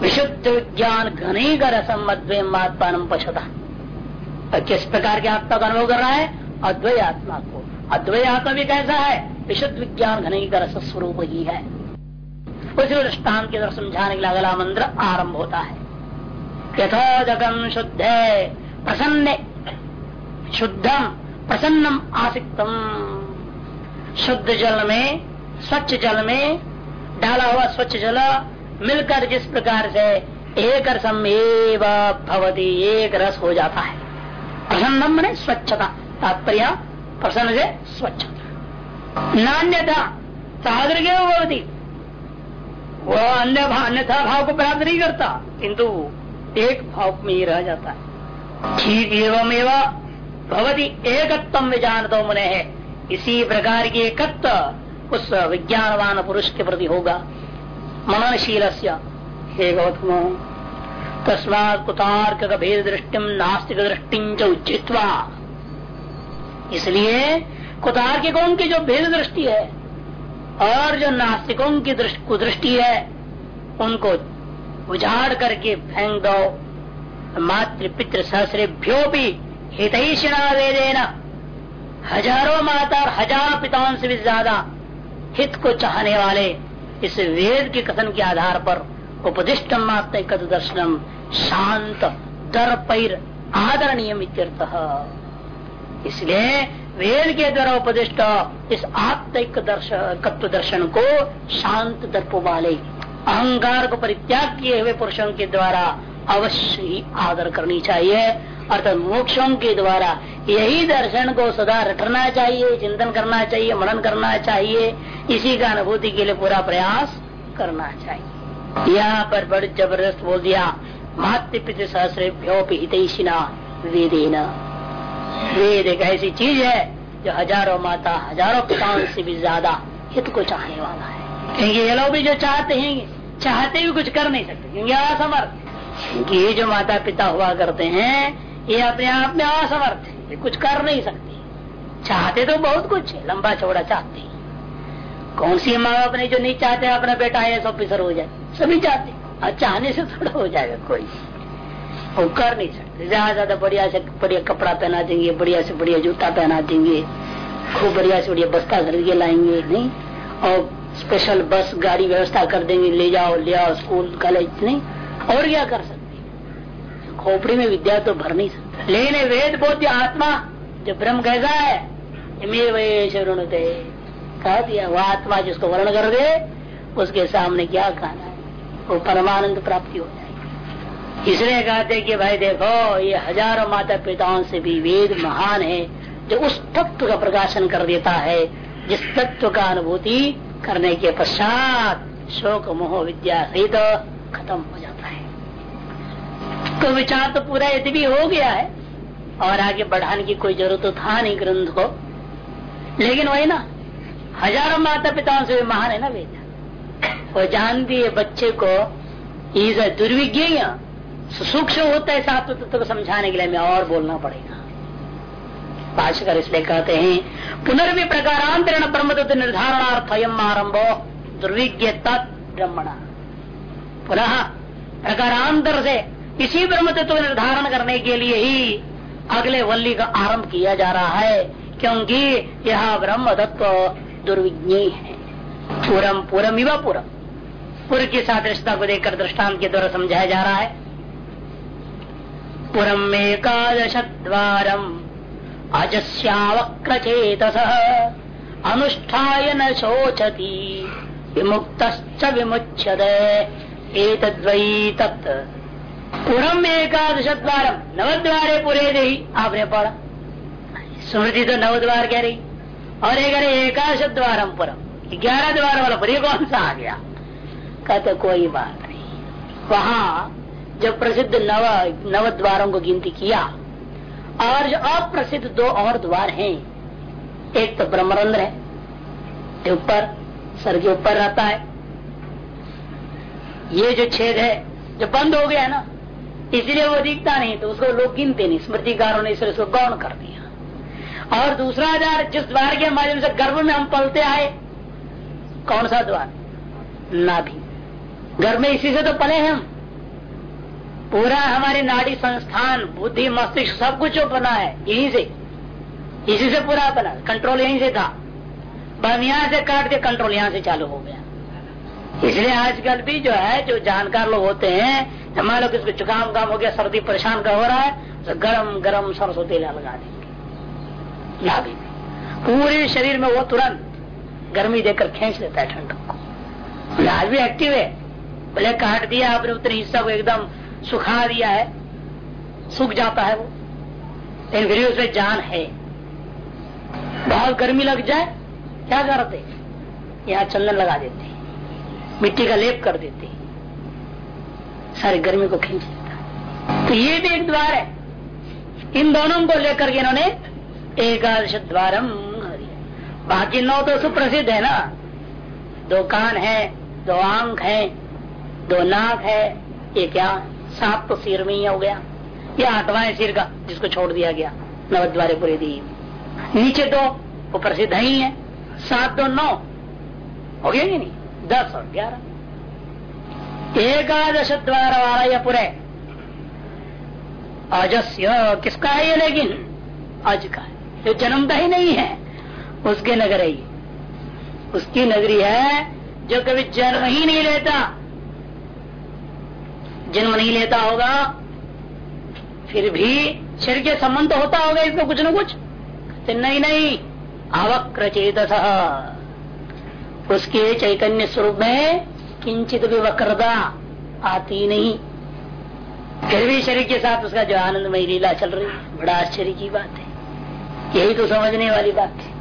विशुद्ध विज्ञान घनी कर असमद्वयमात्मान पशता। किस प्रकार के आत्मा का अनुभव कर रहा है? अद्वय आत्मा को। अद्वय आत्मा भी कैसा है? विशुद्ध विज्ञान घनी का स्वरूप ही है। उसी दृष्टान के तरफ़ समझाने के लिए अगला मंत्र आरंभ होता है। यथोदकम शुद्ध प्रसन्न शुद्धम प्रसन्नम आसिकतम। शुद्ध जल में, स्वच्छ जल में डाला हुआ स्वच्छ जल मिलकर जिस प्रकार से एक रसम भवती, एक रस हो जाता है। प्रसन्नम ने स्वच्छता, तात्पर्य प्रसन्न से स्वच्छता। नान्यथा सादृग्य भवती। वो अन्य अन्यथा भाव को प्राप्त नहीं करता, किंतु एक भाव में ही रह जाता है। ठीक एवं एवं भवती, एकत्व में जान दो मुने। है इसी प्रकार की एकत्व उस विज्ञानवान पुरुष के प्रति होगा। मननशील हे गौतम, तस्मात कुतार्क भेद दृष्टि नास्तिक दृष्टि उचित्वा इसलिए कुतार्किकों की जो भेद दृष्टि है, और जो नास्तिकों की कुदृष्टि है, उनको उजाड़ करके फेंक दो मातृ पितृ सहस्रेभ्यो भी हितैषिणा वेदेना हज़ारों माता और हज़ारों पिताओं से भी ज़्यादा हित को चाहने वाले इस वेद के कथन के आधार पर उपदिष्ट मात्र दर्शनम शांत दर पैर आदरणीय इसलिए वेद के द्वारा उपदिष्ट इस आत्मिक दर्शन दर्शन को शांत दर्प वाले, अहंकार को परित्याग किए हुए पुरुषों के द्वारा अवश्य ही आदर करनी चाहिए। अर्थात मोक्षों के द्वारा यही दर्शन को सदा रटना चाहिए, चिंतन करना चाहिए, मनन करना चाहिए। इसी का अनुभूति के लिए पूरा प्रयास करना चाहिए। यहाँ पर बड़े ज़बरदस्त बोल दिया मातृ पितृ सहस्रेभ्यो हितैषिना वेदेना। वेद एक ऐसी चीज़ है जो हज़ारों माता, हज़ारों पिताओं से भी ज़्यादा हित को चाहने वाला है। क्योंकि ये लोग भी जो चाहते हैं, चाहते भी कुछ कर नहीं सकते। क्योंकि असमर्थ। क्योंकि ये जो माता पिता हुआ करते हैं ये अपने आप में असमर्थ है। ये कुछ कर नहीं सकते। चाहते तो बहुत कुछ है, लंबा चौड़ा चाहते हैं। कौन सी माँ बाप नहीं जो नहीं चाहते, अपना बेटा आई ऑफिसर हो जाए। सभी चाहते और चाहने से थोड़ा हो जाएगा, कोई। वो कर नहीं सकते। ज़्यादा ज़्यादा बढ़िया से बढ़िया कपड़ा पहना देंगे, बढ़िया से बढ़िया जूता पहना देंगे, खूब बढ़िया से बढ़िया बस्ता खरीद के लाएँगे, नहीं? और स्पेशल बस गाड़ी व्यवस्था कर देंगे, ले जाओ, ले आओ स्कूल कॉलेज नहीं? और क्या कर सकते? खोपड़ी में विद्या तो भर नहीं सकते। लेकिन वेद बोध आत्मा, जो ब्रह्म कहता है? वे कह दिया वह आत्मा जिसको वर्ण कर दे, उसके सामने क्या कहना है? वो परमानंद प्राप्ति हो जाएगी। इसलिए कहते कि भाई देखो, ये हज़ारों माता पिताओं से भी वेद महान है, जो उस तत्व का प्रकाशन कर देता है, जिस तत्व का अनुभूति करने के पश्चात शोक मोह विद्या सहित खत्म हो जाता है। तो विचार तो पूरा यदि भी हो गया है, और आगे बढ़ाने की कोई ज़रूरत तो था नहीं ग्रंथ को। लेकिन वही ना, हज़ारों माता पिताओं से भी महान है ना वेद। वो जानती है बच्चे को, इस दुर्विज्ञ सूक्ष्म होता है सात तत्व को समझाने के लिए हमें और बोलना पड़ेगा। भाष्यकर इसलिए कहते हैं, पुनर्वि प्रकारांतरण ब्रह्म तत्व निर्धारणार्थ आरंभो दुर्विज्ञ तत्ब्रह्मण पुनः प्रकारांतर से इसी ब्रह्म तत्व निर्धारण करने के लिए ही अगले वल्ली का आरंभ किया जा रहा है, क्योंकि यह ब्रह्म तत्व दुर्विज्ञ है। पूरम पूरम युवा पूरम। पूर्व साथ रिश्ता को देखकर दृष्टांत के द्वारा समझाया जा रहा है। पुरम एकादश द्वारम अजस्यावक्रचेतस अनुष्ठाय न शोचती। विमुक्त विमुच्यत। एतद्वयी तत् पुरम एकादश द्वारम नवद्वारे पूरे दे आपने पढ़ा स्मृति तो नव द्वार कह रही। और एक अरे एकादश द्वारम पुरम। ग्यारह द्वार वाला पर कौन सा आ गया? कहते कोई बात नहीं। वहाँ जब प्रसिद्ध नव नव द्वारों को गिनती किया, और जो अप्रसिद्ध दो और द्वार हैं, एक तो ब्रह्मरंध्र है ऊपर सर के ऊपर रहता है। ये जो छेद है, जो बंद हो गया ना इसलिए वो दिखता नहीं तो उसको लोग गिनते नहीं। स्मृतिकारों ने इसलिए उसको गौण कर दिया। और दूसरा द्वार जिस द्वार के माध्यम से गर्भ में हम पलते आए, कौन सा द्वार? नाभि। गर्भ में इसी से तो पले हैं हम। पूरा हमारे नाड़ी संस्थान, बुद्धि, मस्तिष्क सब कुछ बना है, यहीं से। इसी से पूरा बना कंट्रोल यहीं से था। बस यहाँ से काट के कंट्रोल यहाँ से चालू हो गया। इसलिए आजकल भी जो है, जो जानकार लोग होते हैं मान लो किसको जुकाम काम हो गया, सर्दी परेशान का हो रहा है तो गरम गरम सरसों तेल लगा देंगे। नाभि में पूरे शरीर में वो तुरंत गर्मी देकर खींच लेता है ठंडक को। आज भी एक्टिव है। भले काट दिया, आपने उतने हिस्सा को एकदम सुखा दिया है, सूख जाता है वो। लेकिन फिर उसमें जान है। बहुत गर्मी लग जाए, क्या करते? यहाँ चंदन लगा देते। मिट्टी का लेप कर देते। सारी गर्मी को खींच लेता। तो ये भी एक द्वार है। इन दोनों को लेकर के इन्होंने एकादश द्वारम बाकी नौ तो सुप्रसिद्ध है ना। दो कान है, दो आँख है, दो नाक है। ये क्या? सात तो सिर में ही हो गया। ये आठवां सिर का, जिसको छोड़ दिया गया। नवद्वारे पूरे दी नीचे दो, वो प्रसिद्ध ही है। सात दो नौ। हो गया नहीं? दस और ग्यारह। एकादश द्वारा वाला यह पूरे अजस्य किसका है ये लेकिन? अज का जो जन्मता ही नहीं है। उसके नगर है उसकी नगरी है जो कभी जन्म ही नहीं लेता। जन्म नहीं लेता होगा, फिर भी शरीर के संबंध तो होता होगा इसमें कुछ न कुछ। नहीं नहीं अवक्र चेत उसके चैतन्य स्वरूप में किंचित भी वक्रता आती नहीं। फिर भी शरीर के साथ उसका जो आनंदमय लीला चल रही है, बड़ा आश्चर्य की बात है। यही तो समझने वाली बात है।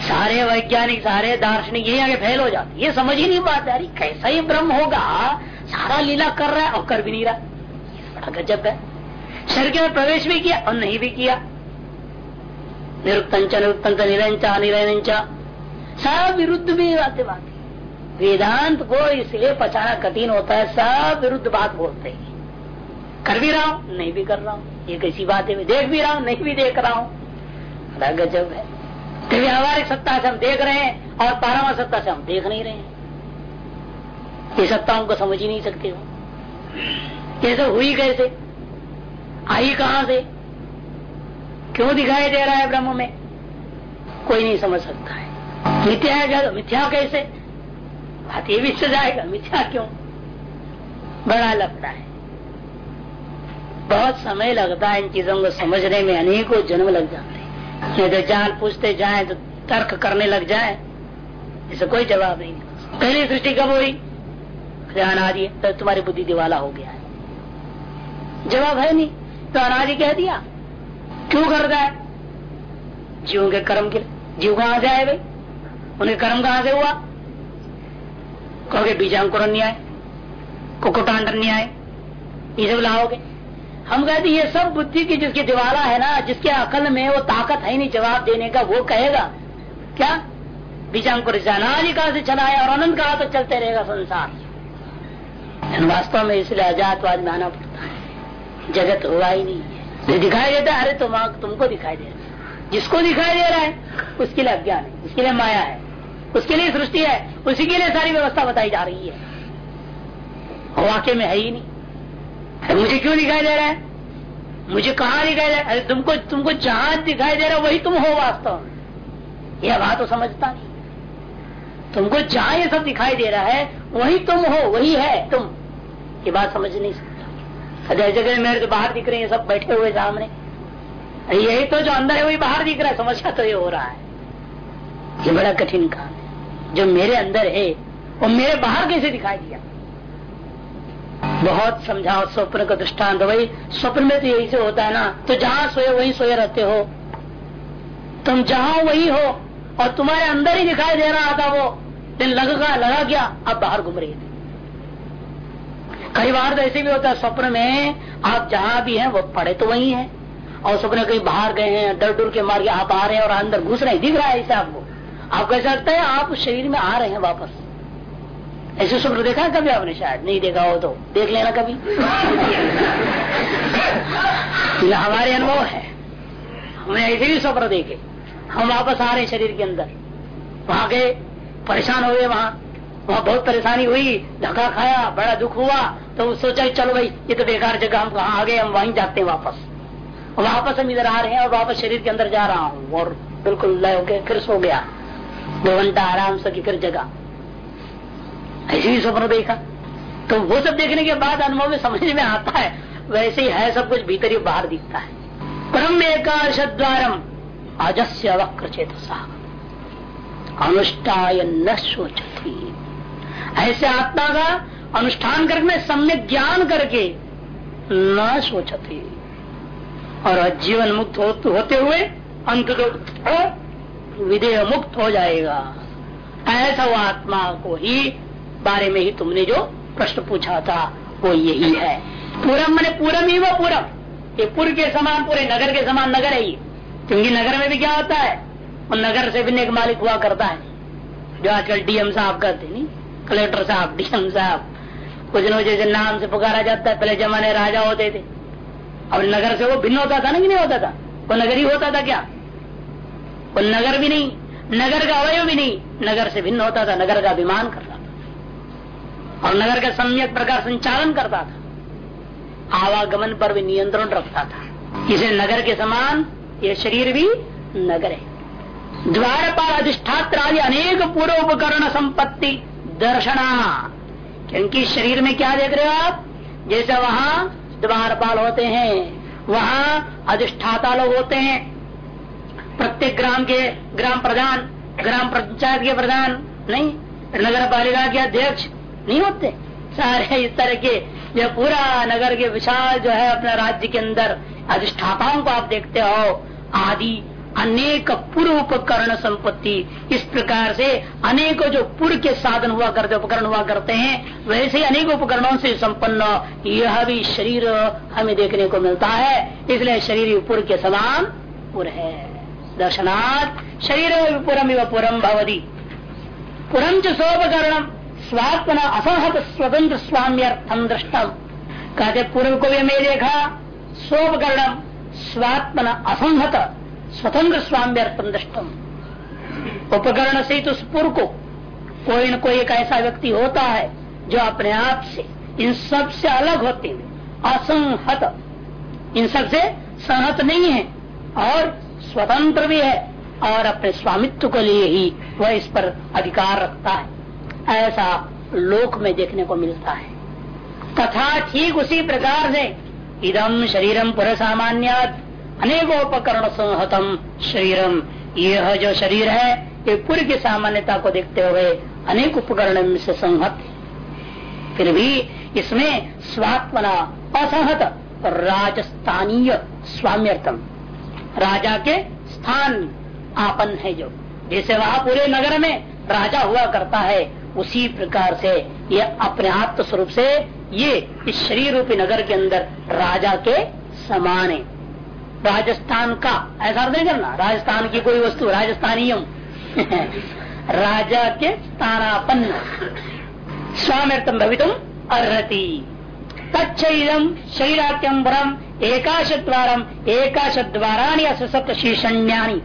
सारे वैज्ञानिक, सारे दार्शनिक यही आगे फेल हो जाते ये समझ ही नहीं पाते, अरे कैसा ही ब्रह्म होगा? सारा लीला कर रहा है और कर भी नहीं रहा। बड़ा गजब है। शरीर में प्रवेश भी किया और नहीं भी किया। निरुक्तंच निरुक्तंच निरंचा निरंचा सब विरुद्ध भी बातें बात वेदांत को इसलिए पचाना कठिन होता है, सब विरुद्ध बात बोलते हैं। कर भी रहा हूँ, नहीं भी कर रहा हूँ, ये कैसी बात है देख भी रहा हूँ, नहीं भी देख रहा हूँ। बड़ा गजब है व्यावहारिक सत्ता से हम देख रहे हैं, और पारवा सत्ता से हम देख नहीं रहे हैं। ये सत्ताओं को समझ ही नहीं सकते हो सब हुई कैसे? आई कहा से? क्यों दिखाई दे रहा है ब्रह्म में? कोई नहीं समझ सकता है। मिथ्या है मिथ्या कैसे? बात ये भी जाएगा मिथ्या क्यों? बड़ा लगता है। बहुत समय लगता है इन चीज़ों को समझने में, अनेकों जन्म लग जाते हैं। नहीं तो जान पूछते जाए तो तर्क करने लग जाए, इसे कोई जवाब नहीं पहली सृष्टि कब हुई? रही है तो तुम्हारी बुद्धि दिवाला हो गया है। जवाब है नहीं तो अनादि कह दिया। क्यों करता है? जीवों के कर्म के जीव कहाँ से आए भाई? उनके कर्म कहाँ से हुआ? कहोगे, बीजांकुर न्याय कुकुटांड न्याय ये सब लाओगे। हम कहते ये सब बुद्धि की जिसकी दिवाला है ना, जिसके अकल में वो ताकत है नहीं जवाब देने का, वो कहेगा, क्या? बीजांकुर अनादि से चला है और अनंत कहा तो चलते रहेगा संसार? वास्तव में इसलिए अजातवाद में आना पड़ता है। जगत हुआ ही नहीं है। दिखाई देता है, अरे तुम तुमको दिखाई दे रहा है। जिसको दिखाई दे रहा है, उसके लिए अज्ञान है, उसके लिए माया है। उसके लिए सृष्टि है, उसी के लिए सारी व्यवस्था बताई जा रही है। वाक्य में है ही नहीं। मुझे क्यों दिखाई दे रहा है? मुझे कहा दिखाई दे रहा है? तुमको तुमको जहाँ दिखाई दे रहा वही तुम हो वास्तव में। यह बात तो समझता नहीं। तुमको जहाँ ये सब दिखाई दे रहा है, वही तुम हो, वही है तुम। ये बात समझ नहीं सकता। जगह मेरे बाहर दिख रहे हैं, सब बैठे हुए सामने। यही तो जो अंदर है, वही बाहर दिख रहा है समस्या तो ये हो रहा है। ये बड़ा कठिन काम जो मेरे अंदर है, वो मेरे बाहर कैसे दिखाई दिया? बहुत समझाओ स्वप्न का दृष्टांत। भाई स्वप्न में तो यही से होता है ना तो जहाँ सोए वही सोए रहते हो। तुम जहाँ वही हो, और तुम्हारे अंदर ही दिखाई दे रहा था वो। दिन लगा लगा गया, अब बाहर घूम रही थी कई बार तो ऐसे भी होता है, स्वप्न में आप जहाँ भी हैं, वो पड़े तो वही हैं। और स्वप्न कहीं बाहर गए हैं डर डर के मार के आप आ रहे हैं और अंदर घुस रहे दिख रहा है ऐसे आपको। आप कह सकते हैं? आप उस शरीर में आ रहे हैं वापस। ऐसे स्वप्न देखा है कभी आपने शायद? नहीं देखा हो तो। देख लेना कभी। हमारे अनुभव है। हमने ऐसे भी स्वप्न देखे। हम वापस आ रहे हैं शरीर के अंदर। वहाँ गए, परेशान हो गए वहाँ। वहाँ बहुत परेशानी हुई। धक्का खाया, बड़ा दुख हुआ। तो सोचा चलो भाई, ये तो बेकार जगह, हम कहा आ गए, हम वहीं जाते हैं वापस। वापस हम इधर आ रहे हैं और वापस शरीर के अंदर जा रहा हूँ और बिल्कुल लय हो गया फिर सो गया। दो घंटा आराम से की फिर जगह ऐसे ही स्वप्न देखा। तो वो सब देखने के बाद अनुभव में समझ में आता है, वैसे ही है सब कुछ, भीतर ही बाहर दिखता है। परम एकाश द्वारम अजस्य वक्र चेत अनुष्ठाय न सोचती ऐसे आत्मा का अनुष्ठान करके सम्यक ज्ञान करके न सोचती और जीवन मुक्त होते हुए अंत विदेह मुक्त हो जाएगा। ऐसा वो आत्मा को ही बारे में ही तुमने जो प्रश्न पूछा था, वो यही है। पूरम मैंने पूरम ही वो पूरम ये पुर के समान, पूरे नगर के समान नगर है ये। क्योंकि नगर में भी क्या होता है? और नगर से भी एक मालिक हुआ करता है। जो आजकल डीएम साहब कहते नहीं? कलेक्टर साहब, डीएम साहब। कुछ न जैसे नाम से पुकारा जाता है, पहले जमाने राजा होते थे। अब नगर से वो भिन्न होता था ना कि नहीं होता था? वो नगर ही होता था क्या? वो नगर भी नहीं, नगर का अवयव भी नहीं, नगर से भिन्न होता था, नगर का अभिमान करता था। और नगर का सम्यक प्रकार संचालन करता था। आवागमन पर भी नियंत्रण रखता था। इसे नगर के समान, ये शरीर भी नगर है। द्वारपाल अधिष्ठात्र आदि अनेक पूर्व उपकरण संपत्ति, दर्शना। क्योंकि शरीर में क्या देख रहे हो आप? जैसे वहाँ द्वारपाल होते हैं, वहाँ अधिष्ठाता लोग होते हैं। प्रत्येक ग्राम के ग्राम प्रधान, ग्राम पंचायत के प्रधान, नहीं? नगर पालिका के अध्यक्ष नहीं होते। सारे इस तरह के जो पूरा नगर के विशाल जो है अपने राज्य के अंदर अधिष्ठाताओं को आप देखते हो, आदि अनेक पूर्व उपकरण संपत्ति। इस प्रकार से अनेक जो पूर्व के साधन हुआ करते, उपकरण हुआ करते हैं, वैसे ही अनेक उपकरणों से संपन्न यह भी शरीर हमें देखने को मिलता है। इसलिए शरीर पूर्व के समान पुर है। दर्शनाथ शरीर पुरम पुरम भवदी पुरम च स्वोपकरण स्वात्मना असंहत स्वतंत्र स्वाम्यर्थम दृष्टम कहते पूर्व को भी हमें देखा स्वोपकरण स्वात्मना असंहत स्वतंत्र स्वाम्य अर्थम दृष्टम उपकरण से तो उस पुर को कोई न कोई एक ऐसा व्यक्ति होता है, जो अपने आप से इन सबसे अलग होते हुए असंहत। इन सबसे सहत नहीं है, और स्वतंत्र भी है और अपने स्वामित्व के लिए ही वह इस पर अधिकार रखता है। ऐसा लोक में देखने को मिलता है। तथा ठीक उसी प्रकार से इदम शरीरम पुर सामान्य अनेकोपकरण संहतम शरीरम यह जो शरीर है, ये पूर्व की सामान्यता को देखते हुए अनेक उपकरण से संहत फिर भी इसमें स्वात्मना असंहत राजस्थानीय स्वाम्यर्थम राजा के स्थान आपन है जो। जैसे वहाँ पूरे नगर में राजा हुआ करता है, उसी प्रकार से ये अपने आत्म स्वरूप से ये इस शरीर रूपी नगर के अंदर राजा के समान है। राजस्थान का, ऐसा नहीं करना, राजस्थान की कोई वस्तु राजस्थानी राजा के स्थानापन्न। स्वामर्थम भवितुम अर्ति तत्म शरीरात्यम परम एकाश द्वारम एकाश द्वाराणी असत शीर्षण्यानी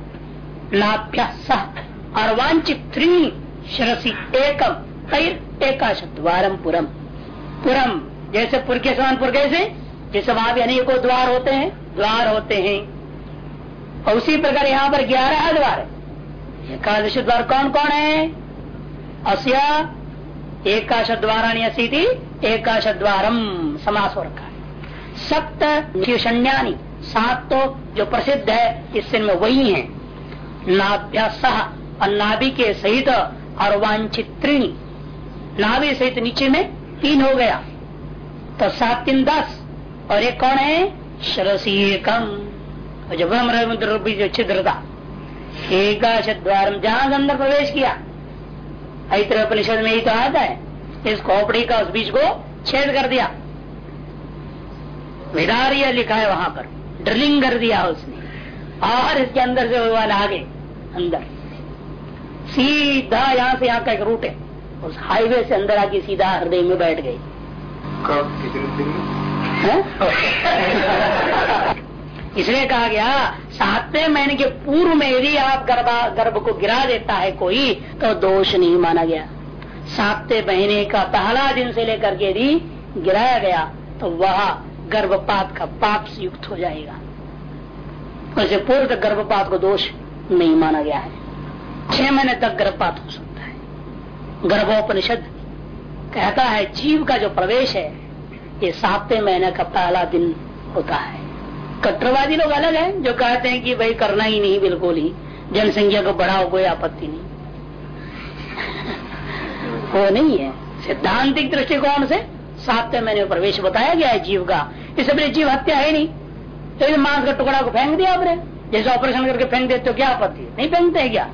नाभ्य सह अर्वांचित त्रीणी शिरसी एकम तैर एकाश द्वारम पुरम। पुरम जैसे पुर के समान पुर कैसे? जैसे वहाँ भी अनेकों द्वार होते हैं, द्वार होते हैं। और उसी प्रकार यहाँ पर ग्यारह द्वार है। एकादश द्वार कौन कौन है? अस्या एकाश द्वाराणी असी एकाश द्वारम समास है सप्त शीर्षण्यानी सात तो जो प्रसिद्ध है इससे में वही है। नाभ्या सह और नाभि के सहित और वांछित नाभि सहित नीचे में तीन हो गया। तो सात तीन दस, और एक कौन है? शरसीकम। जब जो छिद्र था एकाश द्वार जहाँ अंदर प्रवेश किया। ऐत्र परिषद में ही तो आता है। इस खोपड़ी का उस बीच को छेद कर दिया। विदारिया लिखा है वहाँ पर। ड्रिलिंग कर दिया उसने। और इसके अंदर से आगे अंदर। सीधा यहाँ से यहाँ का एक रूट है। उस हाईवे से अंदर आके सीधा हृदय में बैठ गई। इसलिए कहा गया सातवें महीने के पूर्व में यदि आप गर्भा गर्भ को गिरा देता है कोई तो दोष नहीं माना गया। सातवें महीने का पहला दिन से लेकर के यदि गिराया गया तो वह गर्भपात का पाप से युक्त हो जाएगा। वैसे पूर्व तक गर्भपात को दोष नहीं माना गया है। छह महीने तक गर्भपात हो सकता है। गर्भोपनिषद कहता है, जीव का जो प्रवेश है, ये सातवें महीने का पहला दिन होता है। कट्टरवादी लोग अलग हैं, जो कहते हैं कि भाई करना ही नहीं, बिल्कुल ही। जनसंख्या को बढ़ाओ, कोई आपत्ति नहीं। वो नहीं है। सिद्धांतिक दृष्टिकोण से सातवें महीने में प्रवेश बताया गया है जीव का। इस जीव हत्या है नहीं। तो मांस का टुकड़ा को फेंक दिया आपने। जैसे ऑपरेशन करके फेंक देते तो क्या आपत्ति नहीं फेंकते है क्या?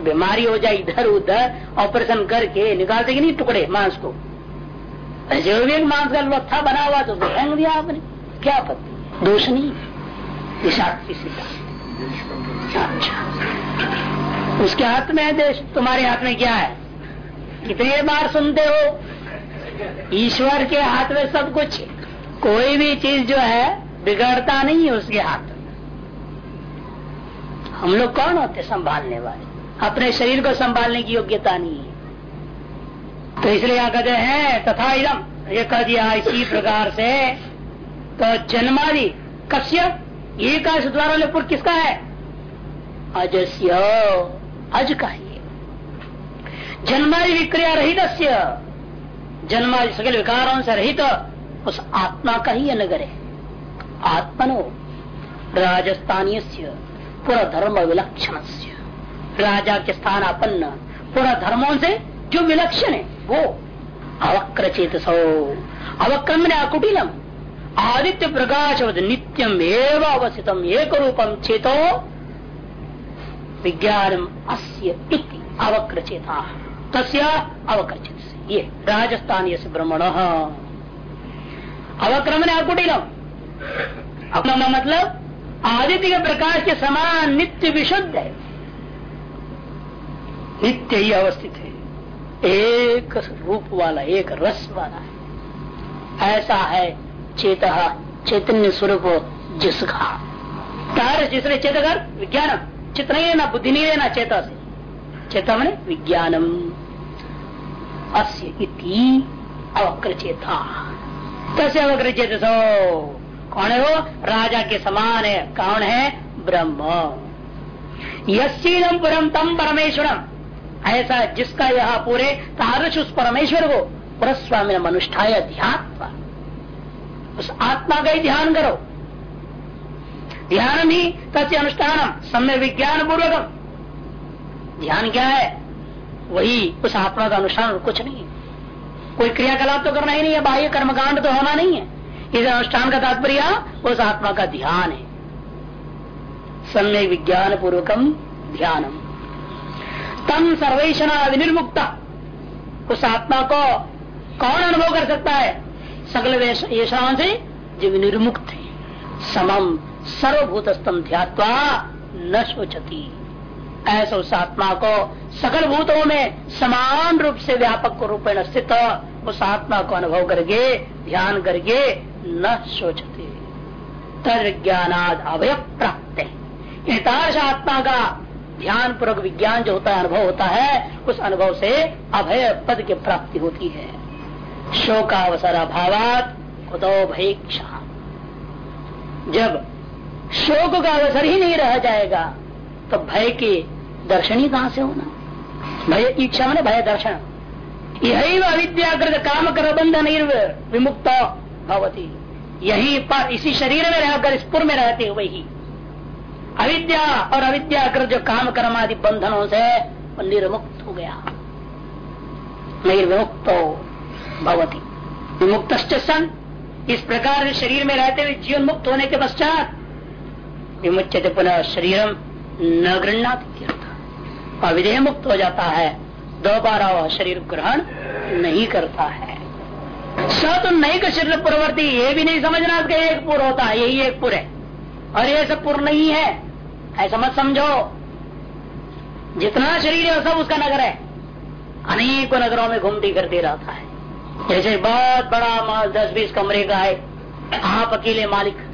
बीमारी हो जाए इधर उधर ऑपरेशन करके निकालते कि नहीं टुकड़े, मांस को। जो भी मांस का लत्था बना हुआ तो फेंक दिया आपने। क्या आपत्ति दोष नहीं अच्छा। उसके हाथ में है देश, तुम्हारे हाथ में क्या है? कितने बार सुनते हो? ईश्वर के हाथ में सब कुछ। कोई भी चीज़ जो है, बिगड़ता नहीं है उसके हाथ में। हम लोग कौन होते संभालने वाले? अपने शरीर को संभालने की योग्यता नहीं है। तो इसलिए यहाँ कहते हैं, तथा इदम ये कह दिया इसी प्रकार से। तो जन्मादि कश्य ये का द्वारा पुर किसका है? अजस्य। अज का ही जन्मादि विक्रिया रहित जन्मादि सकल विकारों से रहित तो उस आत्मा का ही नगर है। आत्मनो राजस्थानीय पूरा धर्म विलक्षण राजा के स्थान अपन्न पूरा धर्मों से जो विलक्षण है, वो अवक्र चेत सो। अवक्रम ने अकुटिलम। आदित्य प्रकाश नित्यम एवं अवस्थितम एक रूपम चेतो। विज्ञान अस्य अवक्र चेता तस्य अवक्र चेत ये राजस्थान से ब्रह्मण अवक्रम ने अकुटिलम अपना मतलब आदित्य के प्रकाश के समान नित्य विशुद्ध है। नित्य ही अवस्थित है। एक रूप वाला, एक रस वाला है। ऐसा है चेत, चैतन्य स्वरूप जिसका। कार्य जिसने चेतकर विज्ञान चित्र नहीं लेना बुद्धि नहीं लेना चेता से। चेता मैंने विज्ञानम। अस्य अवक्र चेता तसे अवक्र चेत सो कौन है वो? राजा के समान है। कौन है? ब्रह्म। यम परम तम परमेश्वरम। ऐसा जिसका यह पूरे तारस उस परमेश्वर को परस्वामी मनुष्ठाय ध्यान उस आत्मा का ही ध्यान करो। ध्यान ही तथ्य अनुष्ठान समय विज्ञान पूर्वक ध्यान क्या है? वही उस आत्मा का अनुष्ठान कुछ नहीं। कोई क्रियाकलाप तो करना ही नहीं है, बाह्य कर्मकांड तो होना नहीं है। इस अनुष्ठान का तात्पर्य उस आत्मा का ध्यान है। समय विज्ञान पूर्वकम ध्यानम। तम सर्वेशना विनिर्मुक्त उस आत्मा को कौन अनुभव कर सकता है? सकल येषाओं से जो विनिर्मुक्त है। समम सर्वभूत स्तम ध्यात्वा न सोचती ऐसा उस आत्मा को सकल भूतों में समान रूप से व्यापक रूप में स्थित उस आत्मा को अनुभव करके, ध्यान करके न सोचते। तर अभय प्राप्त है आत्मा का ध्यान पूर्वक विज्ञान जो होता है, अनुभव होता है, उस अनुभव से अभय पद की प्राप्ति होती है। शोकावसर अभावात कुतो भयक्षा। जब शोक का अवसर ही नहीं रह जाएगा तो भय के दर्शन ही कहाँ से होना? भय इच्छा मैंने भय दर्शन। यही अविद्याकृत काम कर बंधन विमुक्त भवती। यही पर इसी शरीर में रहकर, इस पुर में रहते हुए ही। अविद्या और अविद्या कर जो काम कर्म आदि बंधनों से निर्मुक्त हो गया। निर्विमुक्त भवती। विमुक्त सन। इस प्रकार शरीर में रहते हुए जीवन मुक्त होने के पश्चात विमुचित पुनः शरीर न गृहणाती अविधेय मुक्त हो जाता है। दोबारा वह शरीर ग्रहण नहीं करता है। स तो नहीं का शरीर पूर्ववर्ती ये भी नहीं समझना कि एक पुर होता है, यही एक पुर है। और ये सब पुर नहीं है। ऐसा मत समझो। जितना शरीर है, सब उसका नगर है। अनेकों नगरों में घूमती करते रहता है। जैसे बहुत बड़ा दस बीस कमरे का है। आप अकेले मालिक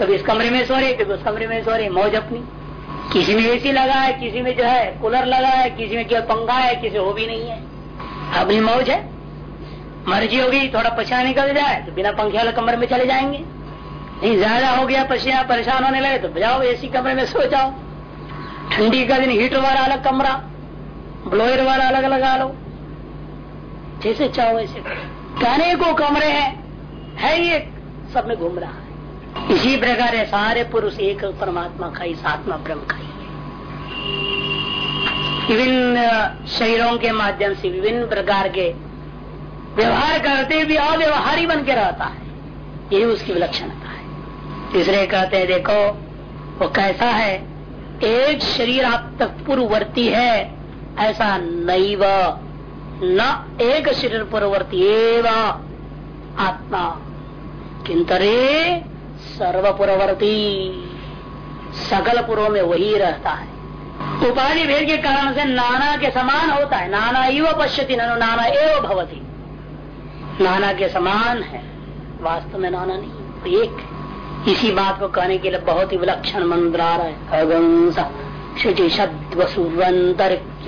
कभी इस कमरे में सो रहे, कभी उस कमरे में सो रहे, मौज अपनी। किसी में एसी लगा है, किसी में जो है कूलर लगा है, किसी में केवल पंखा है, किसी वो भी नहीं है। अपनी मौज है। मर्ज़ी होगी, थोड़ा पसीना निकल जाए तो बिना पंखे वाले कमरे में चले जाएँगे। नहीं, ज़्यादा हो गया, पसीना, परेशान होने लगे तो जाओ एसी कमरे में, सो जाओ। ठंडी का दिन हीटर वाला अलग कमरा ब्लोअर वाला अलग लगा लो। जैसे चाहो वैसे। कहने को कमरे हैं, है ये सब में घूम रहा है। इसी प्रकार है सारे पुरुष एक परमात्मा का इस आत्मा ब्रह्म का ही विभिन्न शरीरों के माध्यम से, विभिन्न प्रकार के व्यवहार करते भी अव्यवहारी बन के रहता है। यही उसकी विलक्षणता है। तीसरे कहते हैं, देखो, वो कैसा है? एक शरीर आप तक पूर्ववर्ती है, ऐसा नैव। न एक शरीर पूर्ववर्ती, एवं आत्मा। किंतरे सर्वपुरवर्ती। सकल पुरों में वही रहता है। उपाधि भेद के कारण से नाना के समान होता है। नाना एव पश्यति, ननु नाना एव भवती। नाना के समान है। वास्तव में नाना नहीं एक इसी बात को कहने के लिए बहुत ही विलक्षण मंत्र आ रहा है। अगंस शुचि शब्द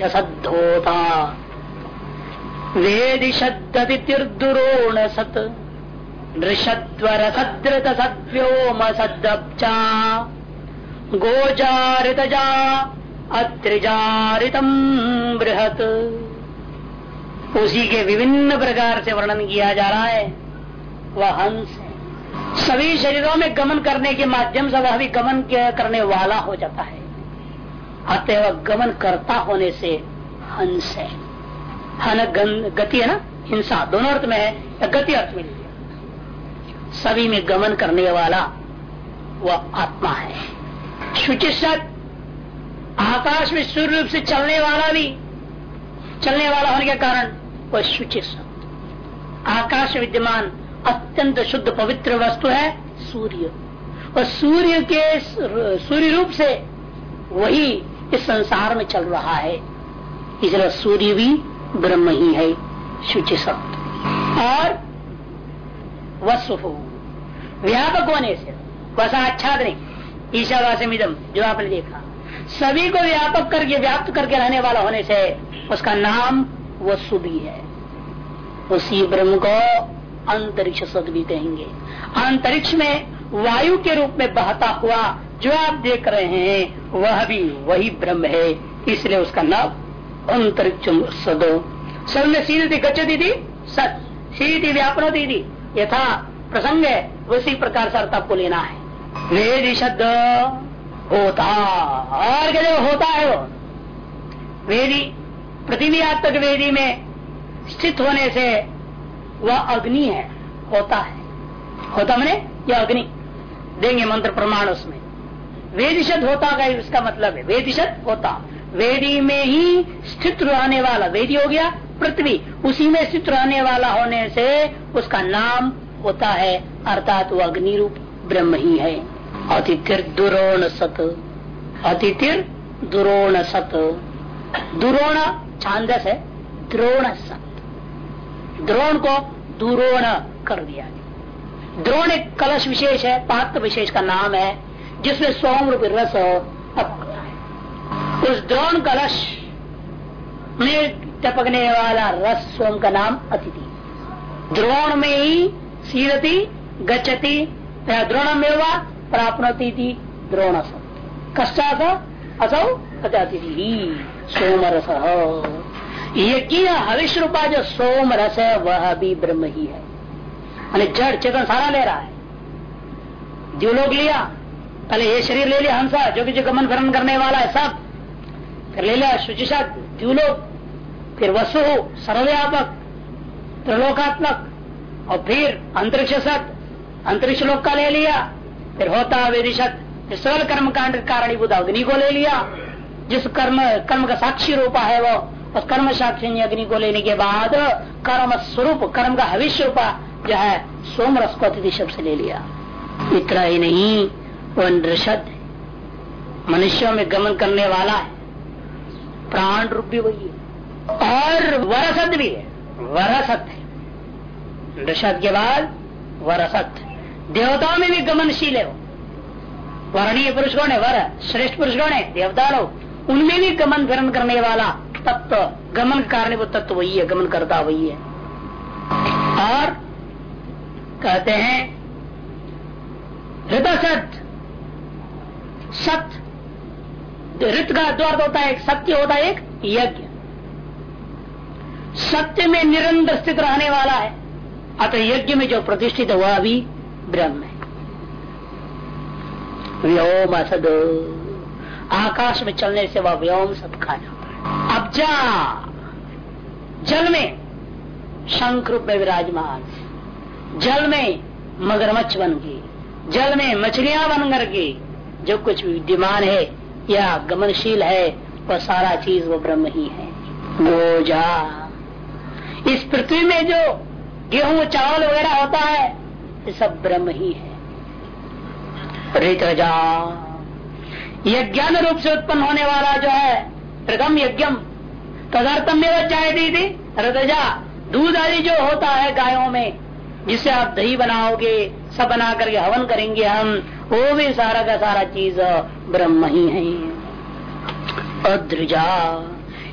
सद्धोता वेदि शब्दिर्दुरोण सत नृषद्वर सद्रत सद्व्योम सद्दब्जा गोजारितजा अत्रिजारितम बृहत। उसी के विभिन्न प्रकार से वर्णन किया जा रहा है। वह हंस सभी शरीरों में गमन करने के माध्यम से वह भी गमन करने वाला हो जाता है। अतः गमन करता होने से हंस है। हन गति है ना? हिंसा। दोनों अर्थ में है। गति अर्थ में सभी में गमन करने वाला वह आत्मा है। शुचिशत आकाश में सूर्य रूप से चलने वाला भी, चलने वाला होने के कारण वह शुचि आकाश विद्यमान अत्यंत शुद्ध पवित्र वस्तु है सूर्य। और सूर्य के सूर्य रूप से वही इस संसार में चल रहा है। इसलिए सूर्य भी ब्रह्म ही है शुचि और वसु व्यापक होने से। वसा आच्छाद नहीं। ईशावासमिदम जो आपने देखा। सभी को व्यापक करके, व्याप्त करके रहने वाला होने से, उसका नाम वसु भी है। उसी ब्रह्म को अंतरिक्ष सद भी कहेंगे। अंतरिक्ष में वायु के रूप में बहता हुआ जो आप देख रहे हैं, वह भी वही ब्रह्म है। इसलिए उसका नाम अंतरिक्ष सदो। में सीधी गच्छती थी सत सीधी व्यापन दीदी। यथा प्रसंग है, उसी प्रकार से अर्थ आपको लेना है। वेद शब्द होता, और क्या होता है वो? वेदी, पृथ्वी तक वेदी में स्थित होने से वह अग्नि है, होता है। होता मैंने यह अग्नि? देंगे मंत्र प्रमाण उसमें। वेदिशत होता का इसका मतलब है। वेदिशत होता। वेदी में ही स्थित रहने वाला, वेदी हो गया पृथ्वी उसी में स्थित रहने वाला होने से उसका नाम होता है, अर्थात वो अग्नि रूप ब्रह्म ही है। अतिथिर दुरोण सत अतिथिर दुरोण सत दुरोण छांदस है द्रोण सत द्रोण को दुरोण कर दिया गया। द्रोण एक कलश विशेष है, पात्र विशेष का नाम है, जिसमें सोम रूप रस है। उस द्रोण कलश में टपकने वाला रस सोम का नाम अतिथि। द्रोण में ही सीरती गचती द्रोण में हुआ प्राप्नती थी द्रोण कष्टात असौ अतिथि सोम रस यज्ञ हविष रूपा जो सोम रस है वह भी ब्रह्म ही है। जड़ चेतन सारा ले रहा है। जो लोग लिया, पहले ये शरीर ले लिया, हंसा, जो कि जो गमन भरण करने वाला है सब। फिर ले लिया, शुचिशा द्यूलोक फिर वसु, सर्वव्यापक, त्रिलोकात्मक, और फिर अंतरिक्ष सत अंतरिक्ष लोक का ले लिया, फिर होता वेदिशत सरल कर्म कांड कारणीभूत अग्नि को ले लिया, जिस कर्म कर्म का साक्षी रूपा है वो, उस कर्म साक्षी अग्नि को लेने के बाद, कर्म स्वरूप, कर्म का हविष्य रूपा जो है सोम रस को अतिथि शब्द से ले लिया। इतना ही नहीं, वो नृषद मनुष्यों में गमन करने वाला है। प्राण रूप भी वही है। और वरसत भी है। वरसत है। नृषद के बाद वरसत। देवताओं में भी गमनशील है वर्णीय पुरुष कौन है वर, श्रेष्ठ पुरुष कौन है देवता लोग उनमें भी गमन भरण करने वाला तत्व, गमन कारण वो तत्व वही है, गमन करता वही है। और कहते हैं हृदय सत्य सत्य ऋत का द्वार होता है, एक सत्य होता है, एक यज्ञ। सत्य में निरंतर स्थित रहने वाला है। अतः यज्ञ में जो प्रतिष्ठित हुआ, अभी ब्रह्म है। व्योम असद। आकाश में चलने से वह व्योम सब खा जाता है। अब जा। जल में शंख रूप में विराजमान जल में मगरमच्छ बन गई जल में मछलियाँ बन करके जो कुछ विद्यमान है, या गमनशील है, वह सारा चीज़ वो ब्रह्म ही है। वो जा। इस पृथ्वी में जो गेहूँ, चावल वगैरह होता है, ये सब ब्रह्म ही है। ऋतजा यज्ञान रूप से उत्पन्न होने वाला जो है प्रथम यज्ञम। तदर्थम में जाए दी थी रतजा दूध आदि जो होता है गायों में जिससे आप दही बनाओगे, सब बना करके हवन करेंगे हम, वो भी सारा का सारा चीज़ ब्रह्म ही है। अद्रजा।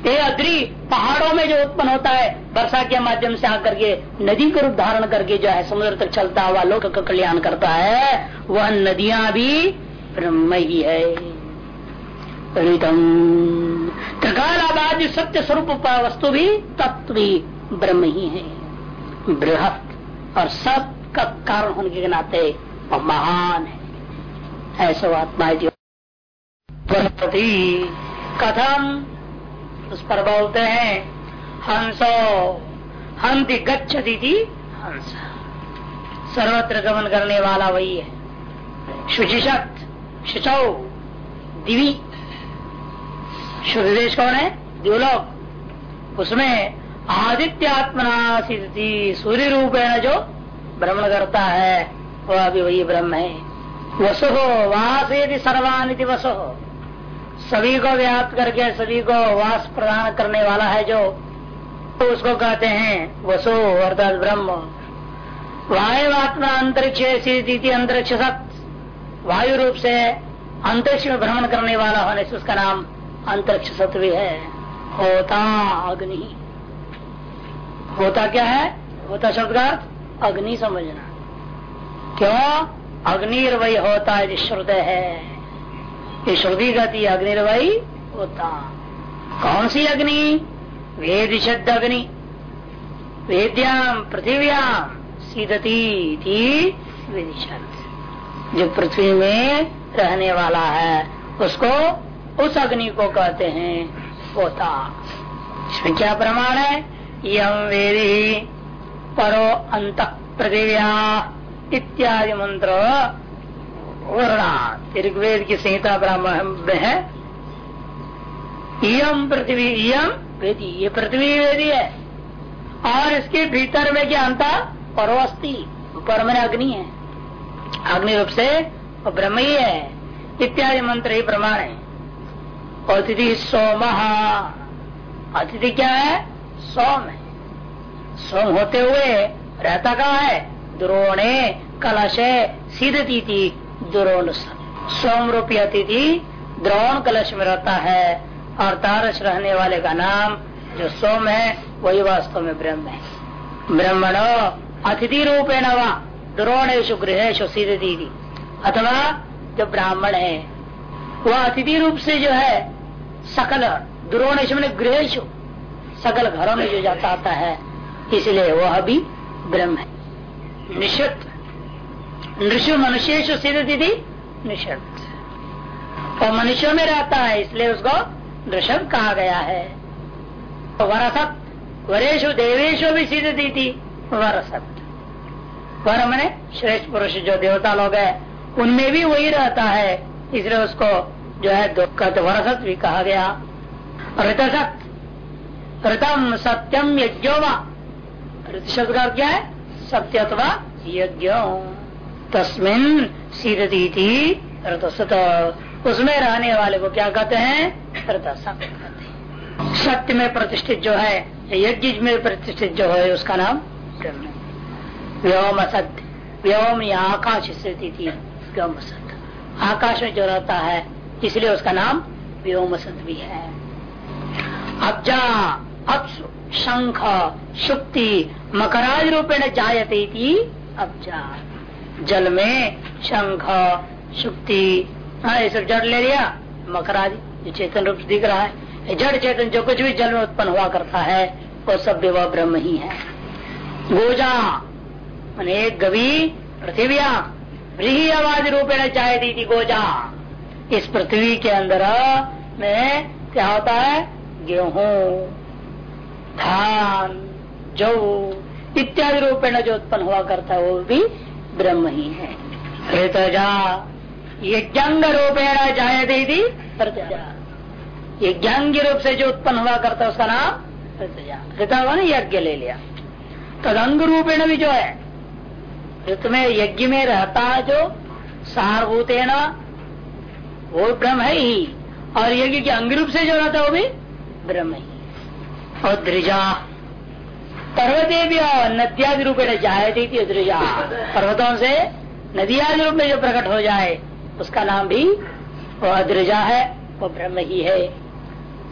ये अग्नि पहाड़ों में जो उत्पन्न होता है, वर्षा के माध्यम से आकर के नदी का रूप धारण करके जो है समुद्र तक चलता हुआ लोक का कल्याण करता है, वह नदियाँ भी ब्रह्म ही। है सत्य स्वरूप वस्तु भी, तत्व भी ब्रह्म ही। है बृहत और सब का कारण होने के नाते महान है। ऐसा आत्मा जो। कथम उस पर बोलते हैं, हंसो। हंति गच्छति थी हंस। सर्वत्र गमन करने वाला वही है। शुचिशत शुचौ, दिवी। शुद्ध कौन है? द्योलोक उसमें आदित्य आत्मना सूर्य रूप है जो भ्रमण करता है, वह भी वही ब्रह्म है। वसु वहाँ से सर्वानिधि वसु। सभी को व्याप्त करके सभी को वास प्रदान करने वाला है जो तो उसको कहते हैं वसो अर्थात ब्रह्म। वायु आत्मा अंतरिक्ष अंतरिक्ष सत्य वायु रूप से अंतरिक्ष में भ्रमण करने वाला होने से उसका नाम अंतरिक्ष सत्य भी है। होता अग्नि। होता क्या है? होता शब्द का अग्नि समझना। क्यों? अग्नि वही होता श्रुदय है। ये श्रुति गति अग्निर्वयी होता। कौन सी अग्नि? वेद शब्द अग्नि। वेद्याम पृथ्व्याम सीधती थी। वेद जो पृथ्वी में रहने वाला है उसको उस अग्नि को कहते हैं होता। इसमें क्या प्रमाण है? यम वेदी परो अंत पृथिव्या इत्यादि मंत्र वर्णा ऋग्वेद की संहिता ब्राह्मण है। यम पृथ्वी यम वेदी, ये पृथ्वी वेदी है। और इसके भीतर में क्या अंता परवस्ती पर में अग्नि है। अग्नि रूप से ब्रह्म ही है। इत्यादि मंत्र ही प्रमाण है। अतिथि सोम। अतिथि क्या है? सोम है। सोम होते हुए रहता कहा है? द्रोणे, कलश सीधती थी दुरोण सोम रूपी अतिथि द्रोण कलश में रहता है और तारस रहने वाले का नाम जो सोम है, वही वास्तव में ब्रह्म है। ब्रह्मणो, अतिथि रूपेण व द्रोणेशु गृहेशु सीधे दीदी। अथवा जो ब्राह्मण है, वह अतिथि रूप से जो है, सकल द्रोणेश मैंने गृहेशु सकल घरों में जो जाता आता है, इसलिए वह भी ब्रह्म है। निश्चित। नृषु मनुष्य सिद्ध दीदी निषद और मनुष्यों में रहता है, इसलिए उसको नृषभ कहा गया है। वरसत वरेशु देवेशु भी सिद्ध दी थी वरसत। वर मैंने श्रेष्ठ पुरुष जो देवता लोग है, उनमें भी वही रहता है, इसलिए उसको जो है वरसत भी कहा गया। ऋतसत, ऋतम सत्यम यज्ञोवा ऋत शब्द का क्या है? सत्य अथवा यज्ञ। तस्मिन सीधती थी रतसत। उसमें रहने वाले को क्या कहते हैं? रतसत सत्य में प्रतिष्ठित जो है यज्ञ में प्रतिष्ठित जो है, उसका नाम व्योम असत्य व्योम या आकाश स्थिति। थी व्योम सत्य आकाश में जो रहता है, इसलिए उसका नाम व्योम सत भी है। अब जा अब शंख, शुक्ति मकराज रूपेण जायते थी जा जल में शंख, शुक्ति हाँ ये सब जड़ ले लिया। मकरादि चेतन रूप दिख रहा है। जड़ चेतन जो कुछ भी जल में उत्पन्न हुआ करता है, वो सब भी वह ब्रह्म ही है। गोजा, मैंने गवी पृथ्विया व्रीही आवाज़ रूपेण चाहे दी थी गोजा। इस पृथ्वी के अंदर में क्या होता है? गेहूँ, धान, जौ, इत्यादि रूपेण जो उत्पन्न हुआ करता है, वो भी ब्रह्म ही है। ऋतजा यज्ञ रूपेण जाय दीदी यज्ञ रूप से जो उत्पन्न हुआ करता उसका नाम ऋतजा। ऋता ना यज्ञ ले लिया। तदंग रूपेण भी जो है, ऋत में यज्ञ में रहता है ना वो ब्रह्म है। ही और यज्ञ के अंग रूप से जो रहता है, वो भी ब्रह्म ही। और द्रिजा पर्वते भी नद्यादि रूप में जाए थी द्रिजा पर्वतों से नदियादि रूप में जो प्रकट हो जाए, उसका नाम भी वो अद्रिजा है वो ब्रह्म ही है।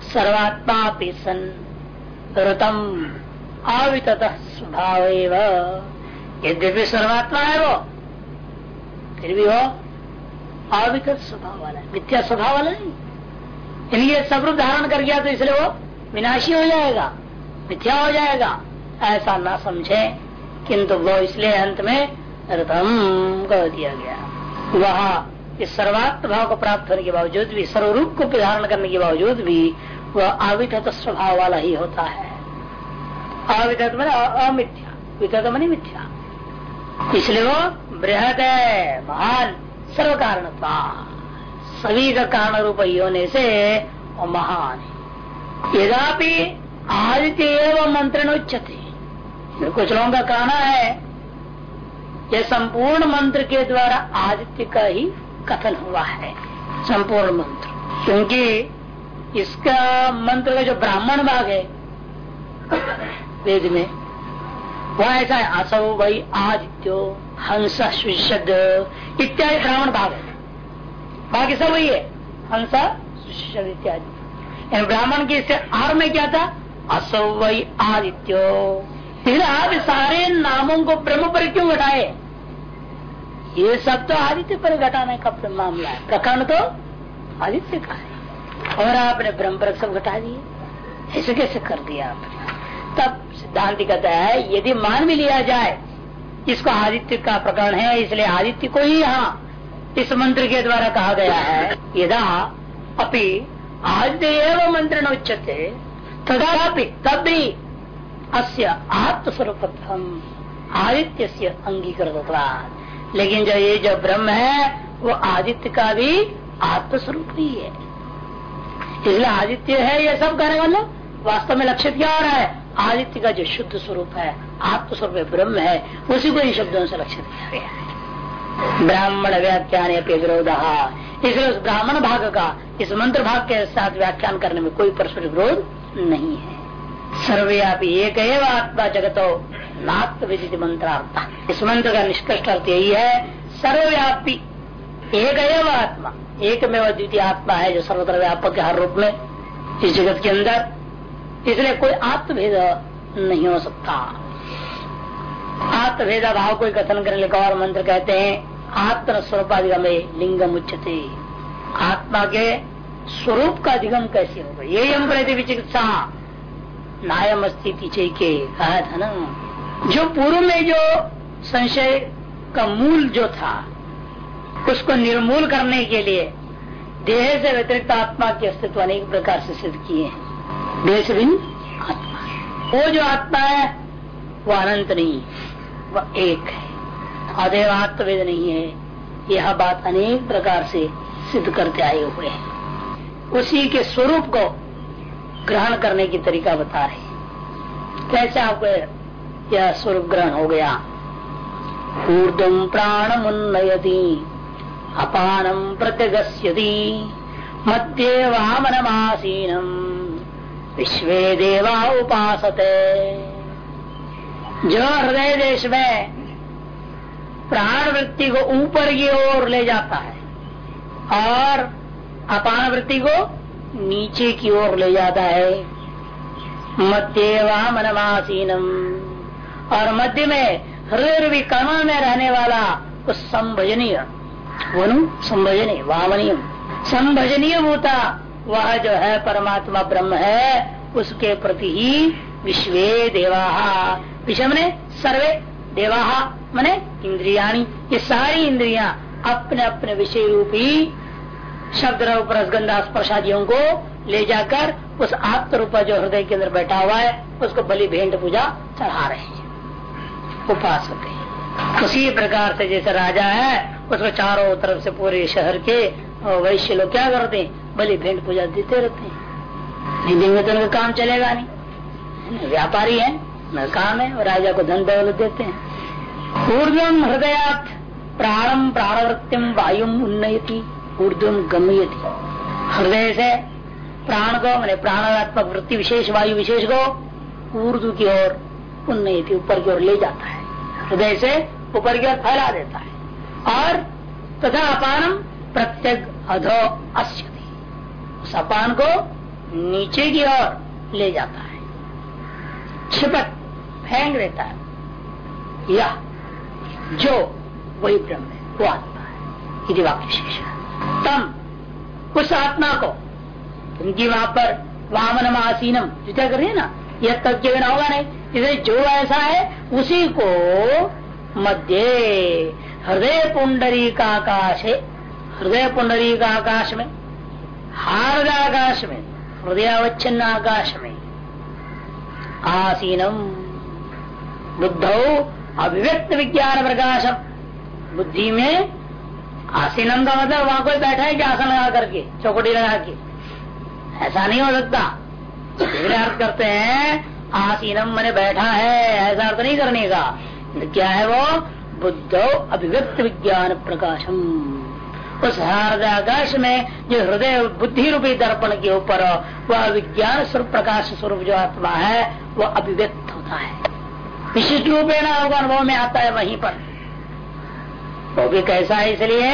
सर्वात्मा सन ऋतम आवित स्वभाव यद्यपि सर्वात्मा है वो, फिर भी वो अविक स्वभाव वाला है, मिथ्या स्वभाव वाला नहीं। ये सब रूप धारण कर गया तो इसलिए वो विनाशी हो जाएगा, मिथ्या हो जाएगा। ऐसा ना समझे, किंतु वो इसलिए अंत में रतम कर दिया गया। वह इस सर्वात्म भाव को प्राप्त होने के बावजूद भी, सर्वरूप को धारण करने के बावजूद भी, वह अविधत स्वभाव वाला ही होता है। अविधत मैंने अमिथ्या। विधत मनी मिथ्या। इसलिए वो बृहद है, महान सर्व कारण सभी का कारण रूप ही होने से वो महान है। यदापि आदित्य एवं मंत्र उच्चते कुछ लोगों का कहना है यह संपूर्ण मंत्र के द्वारा आदित्य का ही कथन हुआ है। संपूर्ण मंत्र। क्योंकि इसका मंत्र का जो ब्राह्मण भाग है, वेद में, वह ऐसा है, असौ वही आदित्यो हंस सुषद इत्यादि ब्राह्मण भाग है। बाकी सब वही है, हंस सुषद इत्यादि। ब्राह्मण के इससे आर में क्या था? असौ वही आदित्यो। फिर आप सारे नामों को ब्रह्म पर क्यों घटाए? ये सब तो आदित्य पर घटाने का मामला है। प्रकरण तो आदित्य का है। और आपने ब्रह्म पर सब घटा दिए। ऐसे कैसे कर दिया आपने? तब सिद्धांत कहता है, यदि मान भी लिया जाए, इसको आदित्य का प्रकरण है, इसलिए आदित्य को ही यहाँ इस मंत्र के द्वारा कहा गया है, यदा अपि आदित्य एवं मंत्र न उच्चते तदापि तब भी अस्य आत्म आत्मस्वरूप आदित्य से अंगीकृत लेकिन जो ये जो ब्रह्म है, वो आदित्य का भी आत्मस्वरूप ही। है इसलिए आदित्य है ये सब कहने वाला वास्तव में लक्ष्य क्या हो रहा है? आदित्य का जो शुद्ध स्वरूप है आत्म स्वरूप ब्रह्म है, उसी को इन शब्दों से लक्ष्य किया गया है। ब्राह्मण व्याख्यान विरोध इसलिए उस ब्राह्मण भाग का, इस मंत्र भाग के साथ व्याख्यान करने में कोई परस्पर विरोध नहीं है। सर्वव्यापी एक आत्मा जगतो नात्म विदित मंत्रार्थ इस मंत्र का निष्कर्ष अर्थ यही है, सर्वव्यापी एक आत्मा एक में वह द्वितीय आत्मा है जो सर्वत्र व्यापक हर रूप में, इस जगत के अंदर। इसलिए कोई आत्मभेद नहीं हो सकता। आत्मभेदा भाव कोई कथन करने लिखा और मंत्र कहते हैं आत्म स्वरूपाधिगम लिंगम उच्चते आत्मा के स्वरूप का अधिगम कैसे होगा? ये हम कहते विचिकित्सा। नायम स्थिति के कहा था ना? जो पूर्व में जो संशय का मूल जो था उसको निर्मूल करने के लिए देह से व्यतिरिक्त आत्मा के अस्तित्व अनेक प्रकार से सिद्ध किए हैं। देश भिन्न? आत्मा। वो जो आत्मा है वो अनंत नहीं वह एक है। अदेव आत्मवेद नहीं है यह बात अनेक प्रकार से सिद्ध करते आए हुए हैं। उसी के स्वरूप को ग्रहण करने की तरीका बता रहे कैसे आपको यह स्वरूप ग्रहण हो गया? ऊर्दम प्राण मुन्नयती अपानम प्रत्यगस्यति मध्य वामनमासीनम विश्व देवा उपासते। जो हृदय देश में प्राण वृत्ति को ऊपर की ओर ले जाता है और अपान वृत्ति को नीचे की ओर ले जाता है। मध्य मनमासीनम। और मध्य में हृदय कर्ण में रहने वाला उस संभजनीय, वनु संभजनीय, वामनीय, संभजनीय होता, वह जो है परमात्मा ब्रह्म है, उसके प्रति ही विश्व देवा। विषम ने सर्वे देवा, मने इंद्रिया ये सारी इंद्रिया अपने अपने विषय रूपी शब्द रूप रसगंधा स्पर्शादियों को ले जाकर उस आत्म रूपा जो हृदय के अंदर बैठा हुआ है, उसको बलि भेंट पूजा चढ़ा रहे हैं। उपास होते हैं। उसी प्रकार से जैसे राजा है, उसको चारों तरफ़ से पूरे शहर के वैश्य लोग क्या करते हैं? बलि भेंट पूजा देते रहते हैं। नहीं देंगे तो उनका काम चलेगा नहीं। व्यापारी है, न काम है, राजा को धन दौलत देते हैं। ऊर्जम हृदयात प्राणम प्राणवृत्तिम वायुम उन्नयति। ऊर्धम गम्यति। हृदय से प्राण को मैंने प्राणात्मक वृत्ति विशेष, वायु विशेष को ऊर्दू की ओर, उन्नयति, ऊपर की ओर ले जाता है। हृदय से ऊपर की ओर फैला देता है। और तथा अपानम प्रत्येक अधो अश्य उस अपान को नीचे की ओर ले जाता है। छिपट फेंक देता है। यह जो, वही ब्रह्म है, वो आत्मा है। यदि वाक्य शेष है तम उस आत्मा को। क्योंकि वहाँ पर वामन आसीनम क्या कर रही है ना? यह तथ्य बिना होगा नहीं। जो ऐसा है, उसी को मध्य हृदय पुंडरी का आकाश है। हृदय पुंडरी का आकाश में, हार्द आकाश में, हृदयावच्छिन्न आकाश में। आसीनम। बुद्ध अभिव्यक्त विज्ञान प्रकाशम। बुद्धि में आसीनम का मतलब वहाँ कोई बैठा है कि आसन लगा करके? चौकटी लगा के। ऐसा नहीं हो सकता। अर्थ करते हैं आसीनम मैंने बैठा है, ऐसा अर्थ नहीं करने का। क्या है वो? बुद्ध अभिव्यक्त विज्ञान प्रकाशम। उस हृदय आकाश में जो हृदय बुद्धि रूपी दर्पण के ऊपर वह विज्ञान स्वरूप, प्रकाश स्वरूप जो आत्मा है, वह अभिव्यक्त होता है। विशिष्ट रूपेण होगा अनुभव में आता है वहीं पर। वो भी कैसा है इसलिए?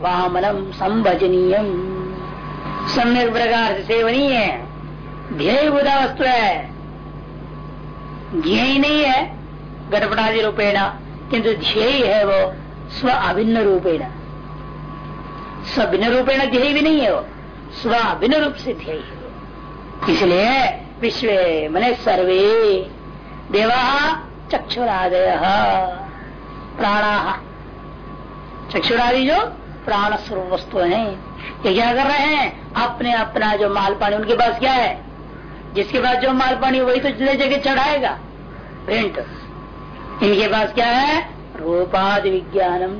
वामनम संभजनीय सम्यक प्रकार से सेवनीय है। ध्येय बुधा वस्तु है। ध्येय नहीं है गटपटादि रूपेण, किंतु ध्येय है वो स्व अभिन्न रूपेण। स्विन रूपेण ध्येय भी नहीं है वो स्वाभिन्न रूप से ध्येय इसलिए विश्व मने सर्वे देवा चक्षुरादय, प्राणा। चक्षुरादि जो प्राण स्वरूप वस्तु है। ये क्या कर रहे हैं? अपने अपना जो माल पानी उनके पास क्या है? जिसके पास जो माल पानी वही तो ले जगह चढ़ाएगा। भेंट इनके पास क्या है? रूपादि विज्ञानम।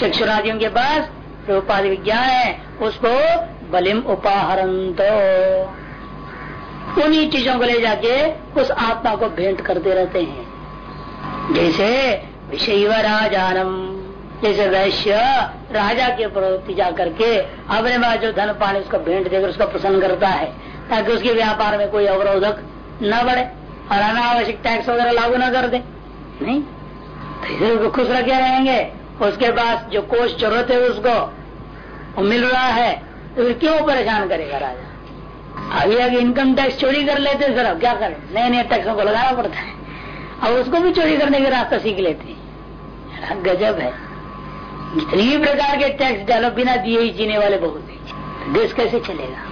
चक्षुरादियों के पास रूपादि विज्ञान है। उसको बलिम उपाहरंत। उन्हीं चीज़ों को ले जाके उस आत्मा को भेंट करते रहते हैं। जैसे विषय राजानम। जैसे वैश्य राजा के प्रवृत्ति जा करके अपने पास जो धन पानी उसको भेंट देकर उसको प्रसन्न करता है, ताकि उसके व्यापार में कोई अवरोधक न बढ़े और अनावश्यक टैक्स वगैरह लागू न कर दे। नहीं? तो खुश रखे रहेंगे। उसके पास जो कोष ज़रूरत है उसको वो मिल रहा है तो फिर क्यों परेशान करेगा राजा? अभी अगर इनकम टैक्स चोरी कर लेते सर अब क्या करें? नए नए टैक्सों को लगाना पड़ता है। अब उसको भी चोरी करने का रास्ता सीख लेते हैं। गजब है। जितनी प्रकार के टैक्स डालो, बिना दिए ही जीने वाले बहुत है। देश कैसे चलेगा?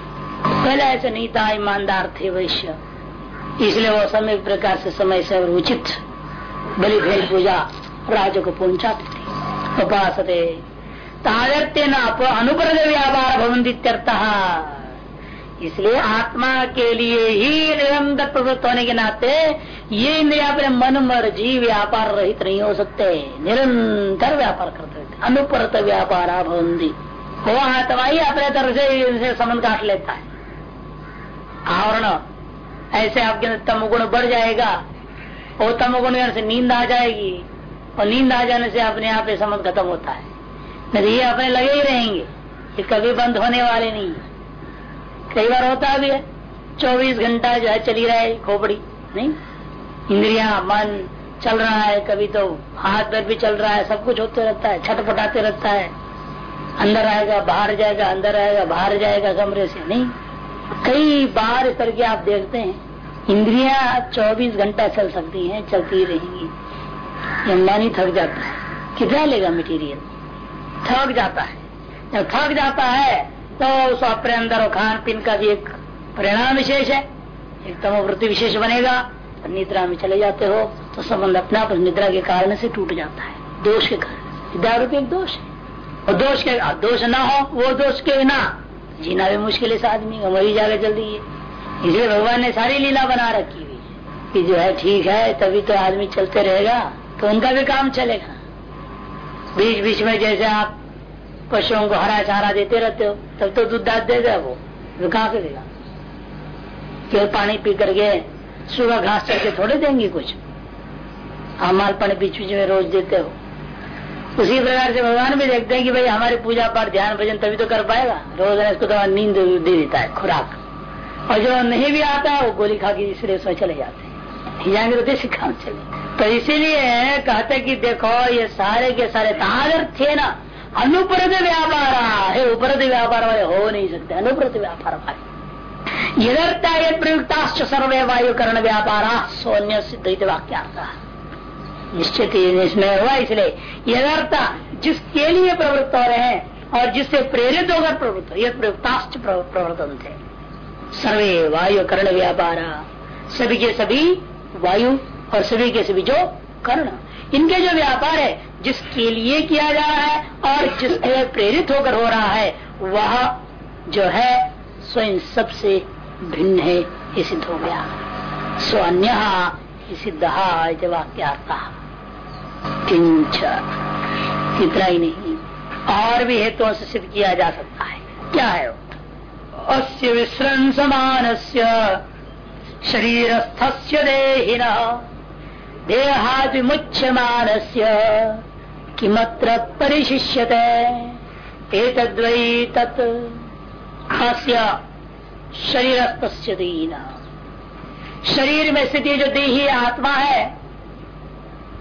पहले ऐसे नहीं था, ईमानदार थे वैश्य। इसलिए वो समय प्रकार से, समय से और उचित बलि भेद पूजा राजा को पहुंचाते थे। उपास अनुप्रद व्यापार भवंदित्यर्थ। इसलिए आत्मा के लिए ही निरंतर प्रवृत्त होने के नाते, ये इंद्रिया अपने मन मर्ज़ी व्यापार रहित नहीं हो सकते। निरंतर व्यापार करते अनुपरत व्यापार भवंदी वो आत्मा अपने तरफ़ से संबंध काट लेता है। आवरण, ऐसे आपके अंदर तमगुण बढ़ जाएगा, और तमगुण से नींद आ जाएगी, और नींद आ जाने से अपने आप संबंध खत्म होता है। नहीं, ये अपने लगे ही रहेंगे, ये कभी बंद होने वाले नहीं है। कई बार होता भी है, चौबीस घंटा जो है चली रहा है खोपड़ी, नहीं? इंद्रिया, मन चल रहा है, कभी तो हाथ पैर भी चल रहा है, सब कुछ होते रहता है, छटपटाते रहता है। अंदर आएगा, बाहर जाएगा, अंदर आएगा, बाहर जाएगा, कमरे से नहीं। कई बार इस तरह आप देखते हैं, इंद्रिया 24 घंटा चल सकती हैं, चलती रहेंगी। अंबानी थक जाता है। कितना लेगा मटेरियल थक जाता है। जब थक जाता है तो उस अपने अंदर और खान पीन का भी एक परिणाम विशेष है। एक तमोवृत्ति विशेष बनेगा। निद्रा में चले जाते हो तो संबंध अपने आप निद्रा के कारण से टूट जाता है, दोष के कारण दारू एक दोष है। और दोष के दोष ना हो, वो दोष के बिना जीना भी मुश्किल है आदमी का मरी जाकर जल्दी इसलिए भगवान ने सारी लीला बना रखी हुई कि जो है ठीक है, तभी तो आदमी चलते रहेगा तो उनका भी काम चलेगा। बीच बीच में जैसे आप पशुओं को हरा चारा देते रहते हो, तब तो दूध दाद देगा वो वो कहाँ से देगा? केवल पानी पी करके सुबह घास चल के थोड़े देंगे कुछ। माल बीच बीच में रोज देते हो। उसी प्रकार से भगवान भी देखते हैं कि भाई हमारी पूजा पाठ, ध्यान भजन तभी तो कर पाएगा। रोज इसको तो नींद दे देता है, खुराक। और जो नहीं भी आता वो गोली खा के इसलिए उसमें चले जाते हैं। जाएँगे तो देश काम चले। तो इसीलिए कहते कि देखो, ये सारे के सारे तागर थे ना। अनुप्रत व्यापार, है उपरत व्यापार वाले हो नहीं सकते। अनुप्रत व्यापार वाले। यदर्था प्रयुक्ताश्च सर्वे वायुकरण व्यापार सोन्य सिद्ध वाक्यार्थ। निश्चित इसमें हुआ, इसलिए यदर्थ जिसके लिए प्रवृत्त हो रहे हैं और जिससे प्रेरित होकर प्रवृत्त यह प्रयुक्ताश्च प्रवर्तन थे सर्वे वायु कर्ण व्यापार सभी के सभी वायु और सभी के सभी जो कर्ण, इनके जो व्यापार है, जिसके लिए किया जा रहा है और जिसके प्रेरित होकर हो रहा है, वह जो है स्वयं सबसे भिन्न है, ये सिद्ध हो गया। स्व अन्य सिद्ध वाक्यार्थ। किंच। इतना ही नहीं। और भी हेतुओं से सिद्ध किया जा सकता है। क्या है अस्य विश्रंस मानस्य शरीरस्थस्य देहिना। देहादिमुच्यमान से किमत्र परिशिष्यते? एतद्वै तत् हास्य शरीरस्त शरीर में स्थिति जो देही आत्मा है,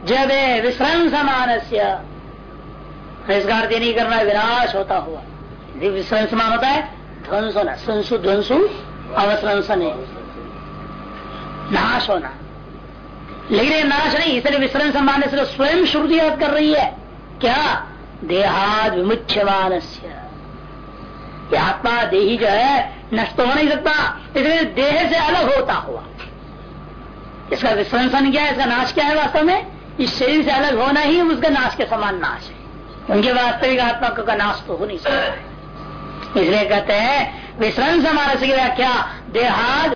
जब विश्राम समान इसका अर्थ नहीं करना विनाश होता हुआ। विश्राम समान होता है, ध्वंस होना, संसु ध्वंसु अवसंसन नाश होना। लेकिन नाश नहीं, इसलिए विसरण संभालने से स्वयं श्रुति याद कर रही है। क्या? देहाद विमुख्यमान आत्मा देही जो है, नष्ट हो नहीं सकता, इसलिए देह से अलग होता हुआ। इसका विश्लेषण क्या है, इसका नाश क्या है वास्तव में? इस शरीर से अलग होना ही उसका नाश के समान नाश है। उनके वास्तविक आत्मा का नाश तो हो नहीं सकता। है इसलिए कहते हैं विश्रंस मानस की व्याख्या, देहाद